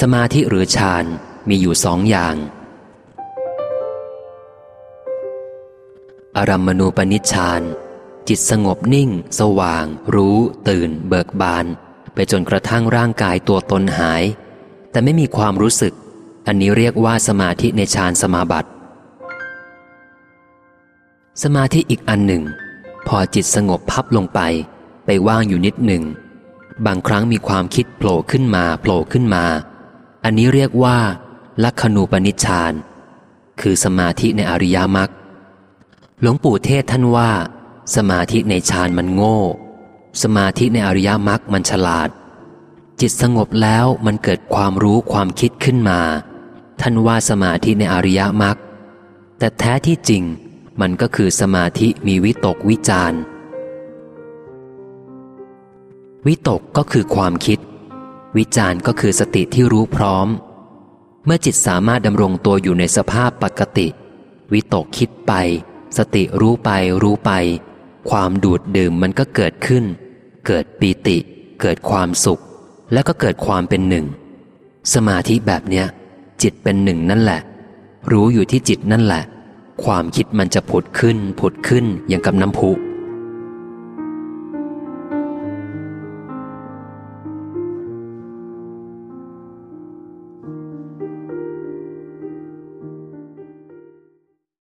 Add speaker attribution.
Speaker 1: สมาธิหรือฌานมีอยู่สองอย่าง อารัมมณูปนิชฌานจิตสงบนิ่ง สว่าง รู้ ตื่น เบิกบาน ไปจนกระทั่งร่างกายตัวตนหาย แต่ไม่มีความรู้สึก อันนี้เรียกว่าสมาธิในฌานสมาบัติ สมาธิอีกอันหนึ่ง พอจิตสงบพับลงไป ไปว่างอยู่นิดหนึ่ง บางครั้งมีความคิดโผล่ขึ้นมาโผล่ขึ้นมา อันนี้เรียกว่าลักขณูปนิชฌานคือสมาธิในอริยมรรคหลวงปู่เทศท่านว่า สมาธิในฌานมันโง่ สมาธิในอริยมรรคมันฉลาด จิตสงบแล้วมันเกิดความรู้ความคิดขึ้นมา ท่านว่าสมาธิในอริยมรรคแต่แท้ที่จริงมันก็คือสมาธิมีวิตกวิจารวิตกก็คือความคิด วิจารก็คือสติที่รู้พร้อม เมื่อจิตสามารถดำรงตัวอยู่ในสภาพปกติ วิตกคิดไป สติรู้ไปรู้ไป ความดูดดื่มมันก็เกิดขึ้น เกิดปีติ เกิดความสุข แล้วก็เกิดความเป็นหนึ่ง สมาธิแบบเนี้ย จิตเป็นหนึ่งนั่นแหละ รู้อยู่ที่จิตนั่นแหละ ความคิดมันจะผุดขึ้นผุดขึ้นอย่างกับน้ำพุ